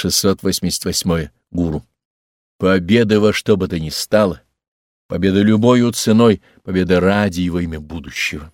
688. Гуру. Победа во что бы то ни стало, победа любою ценой, победа ради его имя будущего.